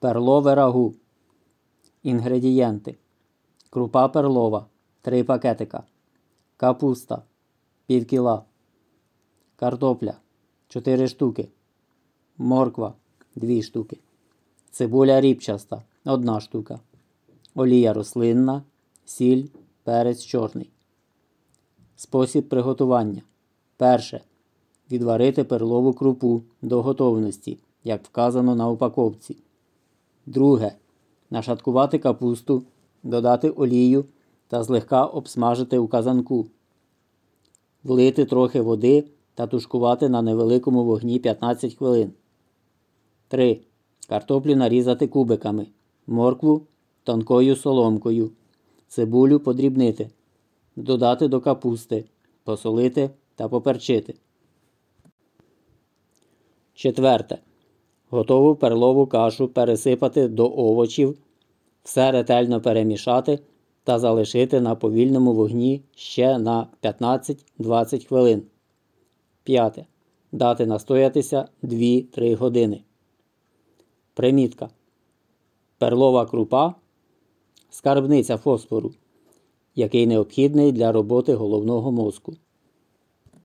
Перлове рагу. Інгредієнти. Крупа перлова 3 пакетика. Капуста пів кіла. Картопля 4 штуки. Морква 2 штуки. Цибуля ріпчаста 1 штука. Олія рослинна, сіль, перець чорний. Спосіб приготування. Перше. Відварити перлову крупу до готовності, як вказано на упаковці. Друге. Нашаткувати капусту, додати олію та злегка обсмажити у казанку. Влити трохи води та тушкувати на невеликому вогні 15 хвилин. 3. Картоплю нарізати кубиками. Моркву тонкою соломкою. Цибулю подрібнити. Додати до капусти, посолити та поперчити. Четверте. Готову перлову кашу пересипати до овочів, все ретельно перемішати та залишити на повільному вогні ще на 15-20 хвилин. П'яте. Дати настоятися 2-3 години. Примітка. Перлова крупа скарбниця фосфору, який необхідний для роботи головного мозку.